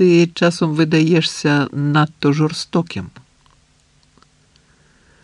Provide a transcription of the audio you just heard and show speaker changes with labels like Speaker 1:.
Speaker 1: Ти часом видаєшся надто жорстоким.